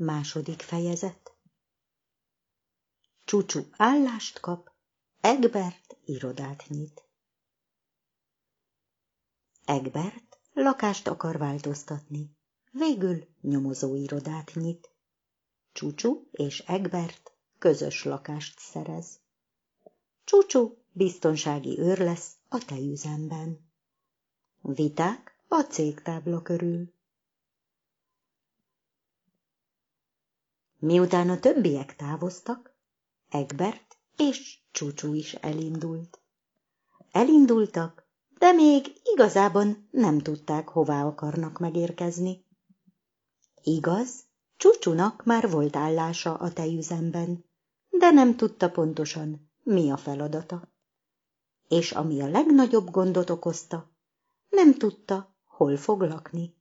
Második fejezet Csúcsú állást kap, Egbert irodát nyit. Egbert lakást akar változtatni, végül nyomozóirodát nyit. Csúcsú és Egbert közös lakást szerez. Csúcsú biztonsági őr lesz a tejüzemben. Viták a cégtábla körül. Miután a többiek távoztak, Egbert és Csúcsú is elindult. Elindultak, de még igazában nem tudták, hová akarnak megérkezni. Igaz, Csúcsúnak már volt állása a tejüzemben, de nem tudta pontosan, mi a feladata. És ami a legnagyobb gondot okozta, nem tudta, hol fog lakni.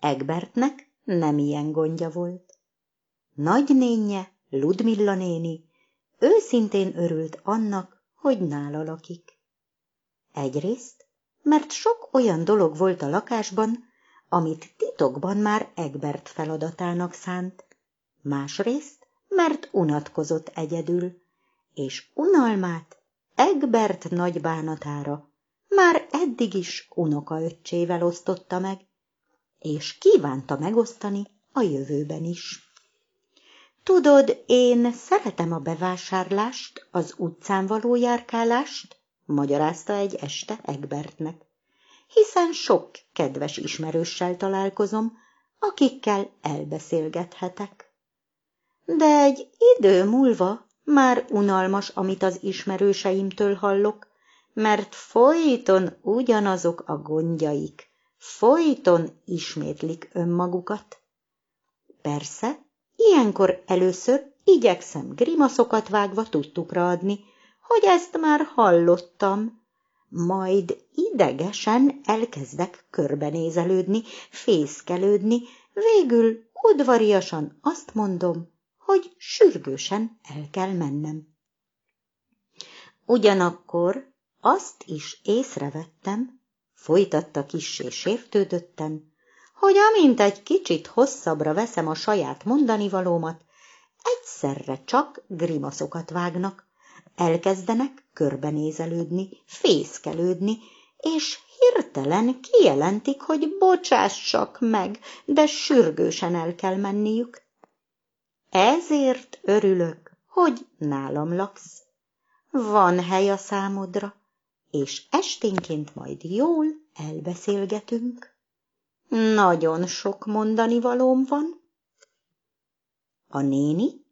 Egbertnek nem ilyen gondja volt. Nagynénje, Ludmilla néni, őszintén örült annak, hogy nála lakik. Egyrészt, mert sok olyan dolog volt a lakásban, amit titokban már Egbert feladatának szánt, másrészt, mert unatkozott egyedül, és unalmát Egbert nagy bánatára már eddig is unokaöccsével osztotta meg, és kívánta megosztani a jövőben is. Tudod, én szeretem a bevásárlást, az utcán való járkálást, magyarázta egy este Egbertnek, hiszen sok kedves ismerőssel találkozom, akikkel elbeszélgethetek. De egy idő múlva már unalmas, amit az ismerőseimtől hallok, mert folyton ugyanazok a gondjaik, folyton ismétlik önmagukat. Persze, ilyenkor először igyekszem grimaszokat vágva tudtukra adni, hogy ezt már hallottam, majd idegesen elkezdek körbenézelődni, fészkelődni, végül udvariasan azt mondom, hogy sürgősen el kell mennem. Ugyanakkor azt is észrevettem, folytatta kissé sértődötten, hogy amint egy kicsit hosszabbra veszem a saját mondanivalómat, egyszerre csak grimaszokat vágnak, elkezdenek körbenézelődni, fészkelődni, és hirtelen kijelentik, hogy bocsássak meg, de sürgősen el kell menniük. Ezért örülök, hogy nálam laksz. Van hely a számodra, és esténként majd jól elbeszélgetünk. Nagyon sok mondani valóm van. A néni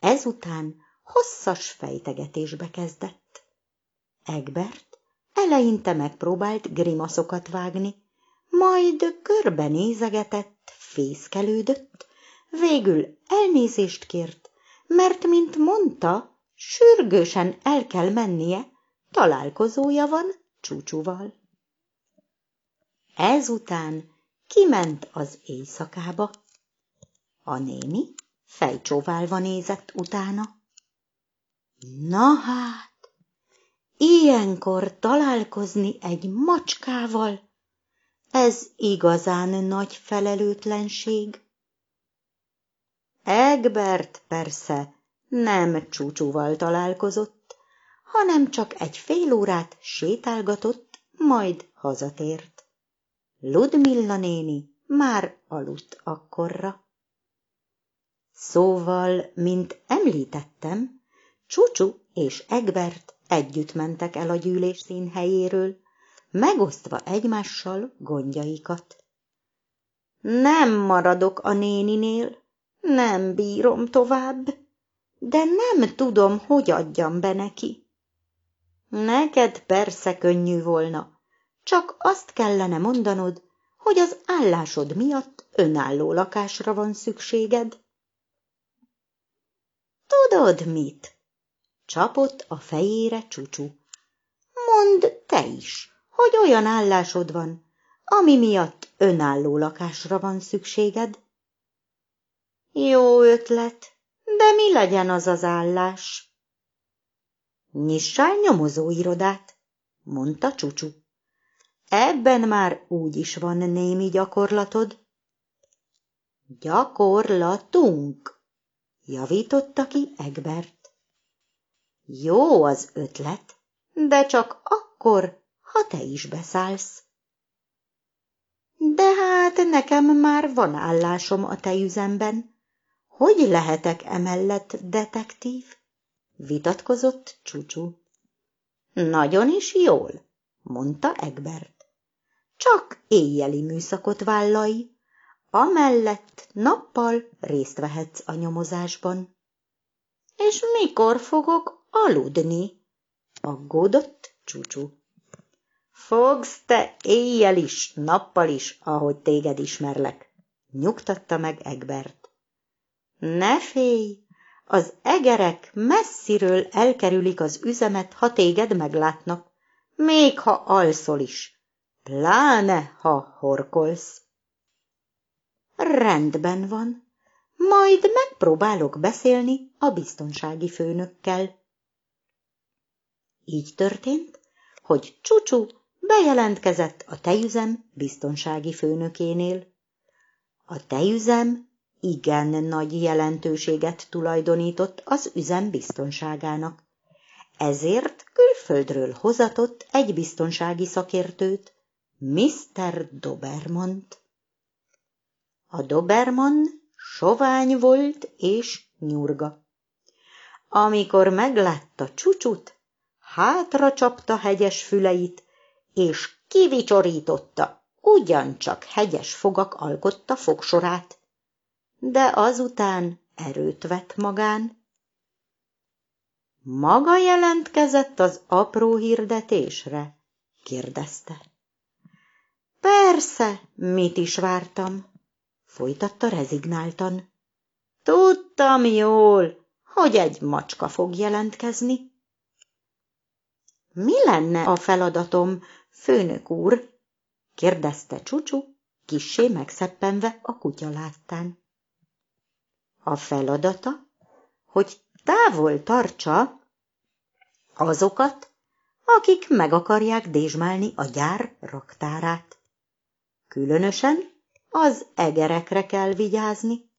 ezután hosszas fejtegetésbe kezdett. Egbert eleinte megpróbált grimaszokat vágni, majd körbenézegetett, fészkelődött, végül elnézést kért, mert, mint mondta, sürgősen el kell mennie, találkozója van csúcsúval. Ezután kiment az éjszakába. A néni fejcsóválva nézett utána. Na hát, ilyenkor találkozni egy macskával, ez igazán nagy felelőtlenség. Egbert persze nem csúcsúval találkozott, hanem csak egy fél órát sétálgatott, majd hazatért. Ludmilla néni már aludt akkorra. Szóval, mint említettem, Csúcsú és Egbert együtt mentek el a gyűlés színhelyéről, megosztva egymással gondjaikat. Nem maradok a néninél, nem bírom tovább, de nem tudom, hogy adjam be neki. Neked persze könnyű volna, csak azt kellene mondanod, hogy az állásod miatt önálló lakásra van szükséged. Tudod mit? Csapott a fejére csúcsú. Mondd te is, hogy olyan állásod van, ami miatt önálló lakásra van szükséged. Jó ötlet, de mi legyen az az állás? Nyissál nyomozóirodát, mondta Csucsu. Ebben már úgy is van némi gyakorlatod. Gyakorlatunk, javította ki Egbert. Jó az ötlet, de csak akkor, ha te is beszállsz. De hát nekem már van állásom a tejüzemben. Hogy lehetek emellett detektív? Vitatkozott Csúcsú. Nagyon is jól, mondta Egbert. Csak éjjeli műszakot vállalj, amellett nappal részt vehetsz a nyomozásban. És mikor fogok aludni? aggódott Csúcsú. Fogsz te éjjel is, nappal is, ahogy téged ismerlek, nyugtatta meg Egbert. Ne félj, az egerek messziről elkerülik az üzemet, ha téged meglátnak, még ha alszol is, pláne ha horkolsz. Rendben van, majd megpróbálok beszélni a biztonsági főnökkel. Így történt, hogy Csucsu bejelentkezett a tejüzem biztonsági főnökénél. A tejüzem igen nagy jelentőséget tulajdonított az üzem biztonságának. Ezért külföldről hozatott egy biztonsági szakértőt, Mr. Dobermant. A Doberman sovány volt és nyurga. Amikor meglátta csúcsut, hátra csapta hegyes füleit, és kivicsorította, ugyancsak hegyes fogak alkotta fogsorát. De azután erőt vett magán. Maga jelentkezett az apró hirdetésre? kérdezte. Persze, mit is vártam, folytatta rezignáltan. Tudtam jól, hogy egy macska fog jelentkezni. Mi lenne a feladatom, főnök úr? kérdezte Csucsu, kissé megszeppenve a kutya láttán. A feladata, hogy távol tartsa azokat, akik meg akarják dézsmálni a gyár raktárát. Különösen az egerekre kell vigyázni.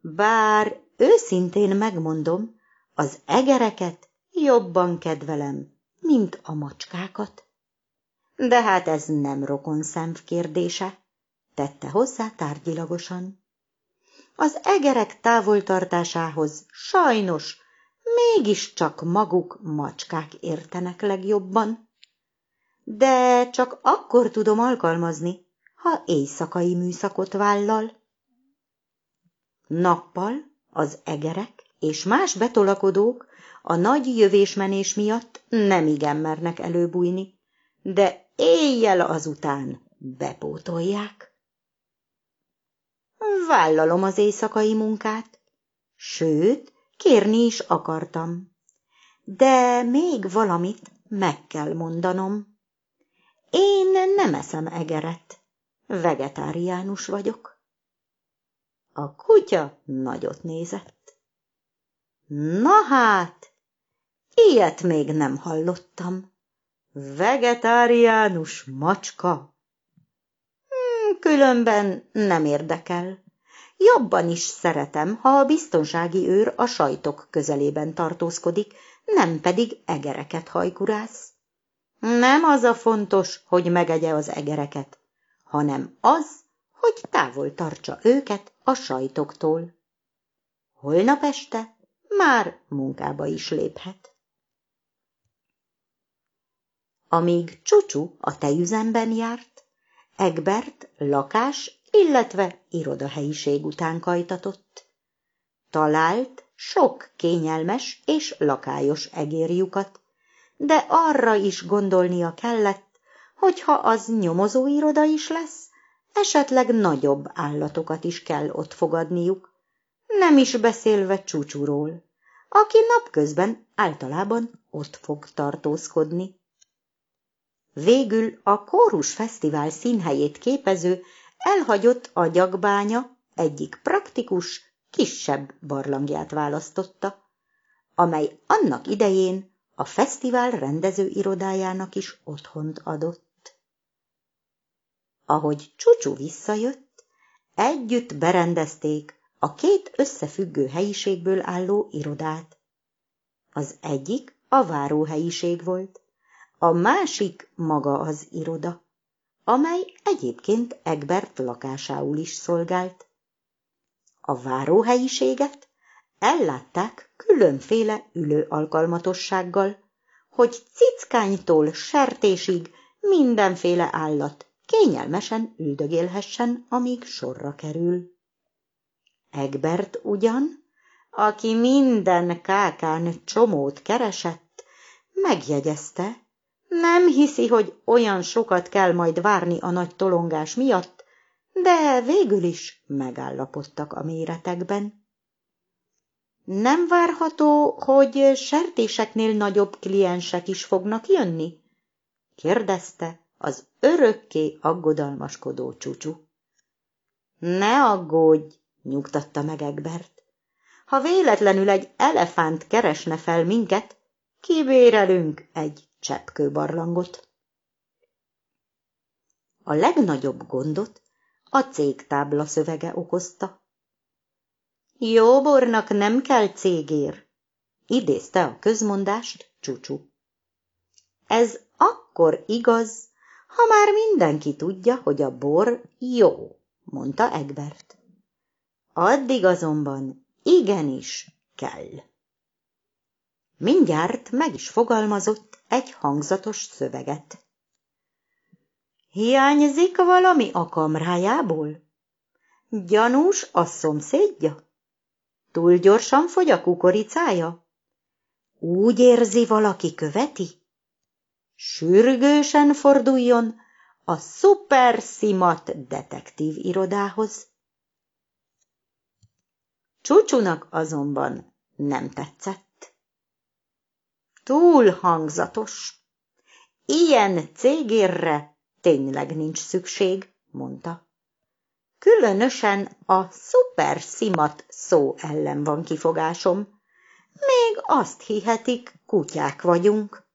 Bár őszintén megmondom, az egereket jobban kedvelem, mint a macskákat. De hát ez nem rokon szemv kérdése, tette hozzá tárgyilagosan. Az egerek távoltartásához sajnos mégiscsak maguk macskák értenek legjobban. De csak akkor tudom alkalmazni, ha éjszakai műszakot vállal. Nappal az egerek és más betolakodók a nagy jövésmenés miatt nem igen mernek előbújni, de éjjel azután bepótolják. Vállalom az éjszakai munkát, sőt, kérni is akartam. De még valamit meg kell mondanom. Én nem eszem egeret, vegetáriánus vagyok. A kutya nagyot nézett. Na hát, ilyet még nem hallottam. Vegetáriánus macska. Különben nem érdekel. Jobban is szeretem, ha a biztonsági őr a sajtok közelében tartózkodik, nem pedig egereket hajkurász. Nem az a fontos, hogy megegye az egereket, hanem az, hogy távol tartsa őket a sajtoktól. Holnap este már munkába is léphet. Amíg Csucsu a tejüzemben járt, Egbert lakás, illetve irodahelyiség után kajtatott. Talált sok kényelmes és lakályos egérjukat, de arra is gondolnia kellett, hogy ha az nyomozóiroda is lesz, esetleg nagyobb állatokat is kell ott fogadniuk, nem is beszélve csúcsúról, aki napközben általában ott fog tartózkodni. Végül a Kórus Fesztivál színhelyét képező elhagyott agyagbánya egyik praktikus, kisebb barlangját választotta, amely annak idején a fesztivál rendező irodájának is otthont adott. Ahogy Csucsu visszajött, együtt berendezték a két összefüggő helyiségből álló irodát. Az egyik a váróhelyiség volt, a másik maga az iroda, amely egyébként Egbert lakásául is szolgált. A váróhelyiséget ellátták különféle ülő alkalmatossággal, hogy cickánytól sertésig mindenféle állat kényelmesen üldögélhessen, amíg sorra kerül. Egbert ugyan, aki minden kákán csomót keresett, megjegyezte, nem hiszi, hogy olyan sokat kell majd várni a nagy tolongás miatt, de végül is megállapodtak a méretekben. Nem várható, hogy sertéseknél nagyobb kliensek is fognak jönni? kérdezte az örökké aggodalmaskodó csúcsú. Ne aggódj, nyugtatta meg Egbert. Ha véletlenül egy elefánt keresne fel minket, kibérelünk egy cseppkőbarlangot. A legnagyobb gondot a cégtábla szövege okozta. Jóbornak nem kell cégér, idézte a közmondást Csúcsú. Ez akkor igaz, ha már mindenki tudja, hogy a bor jó, mondta Egbert. Addig azonban igenis kell. Mindjárt meg is fogalmazott egy hangzatos szöveget. Hiányzik valami a kamrájából? Gyanús a szomszédja? Túl gyorsan fogy a kukoricája? Úgy érzi, valaki követi? Sürgősen forduljon a szuperszimat detektív irodához. Csúcsúnak azonban nem tetszett. Túl hangzatos. Ilyen cégérre tényleg nincs szükség, mondta. Különösen a szuperszimat szó ellen van kifogásom. Még azt hihetik, kutyák vagyunk.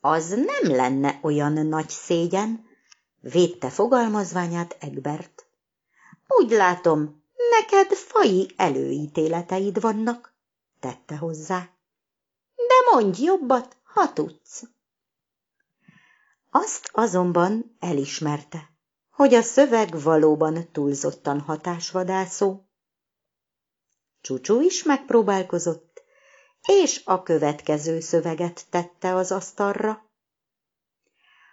Az nem lenne olyan nagy szégyen, védte fogalmazványát Egbert. Úgy látom, neked fai előítéleteid vannak, tette hozzá. Mondj jobbat, ha tudsz. Azt azonban elismerte, hogy a szöveg valóban túlzottan hatásvadászó. Csúcsú is megpróbálkozott, és a következő szöveget tette az asztalra.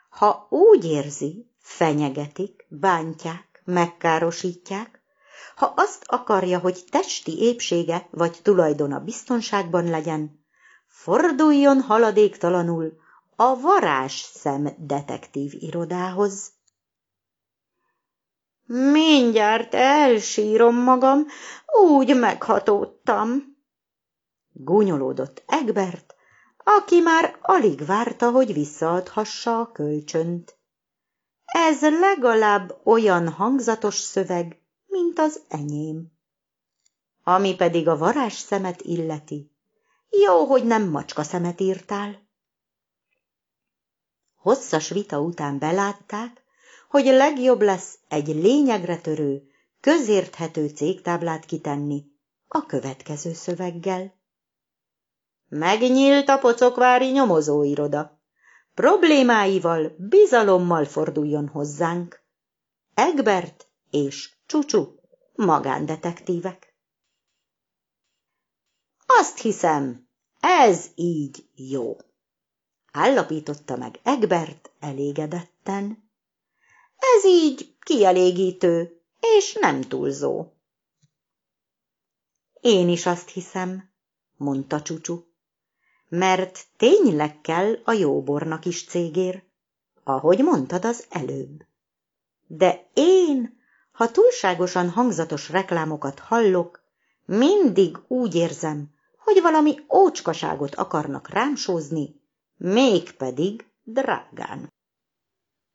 Ha úgy érzi, fenyegetik, bántják, megkárosítják, ha azt akarja, hogy testi épsége vagy tulajdona biztonságban legyen, forduljon haladéktalanul a varázsszem detektív irodához. Mindjárt elsírom magam, úgy meghatódtam. Gúnyolódott Egbert, aki már alig várta, hogy visszaadhassa a kölcsönt. Ez legalább olyan hangzatos szöveg, mint az enyém. Ami pedig a varázs szemet illeti, jó, hogy nem macska szemet írtál. Hosszas vita után belátták, hogy legjobb lesz egy lényegre törő, közérthető cégtáblát kitenni a következő szöveggel. Megnyílt a pocokvári nyomozóiroda. Problémáival bizalommal forduljon hozzánk. Egbert és Csucsu, magándetektívek. Azt hiszem, ez így jó, állapította meg Egbert elégedetten. Ez így kielégítő, és nem túlzó. Én is azt hiszem, mondta Csúcsú, mert tényleg kell a jóbornak is cégér, ahogy mondtad az előbb. De én, ha túlságosan hangzatos reklámokat hallok, mindig úgy érzem, hogy valami ócskaságot akarnak rám sózni, mégpedig drágán.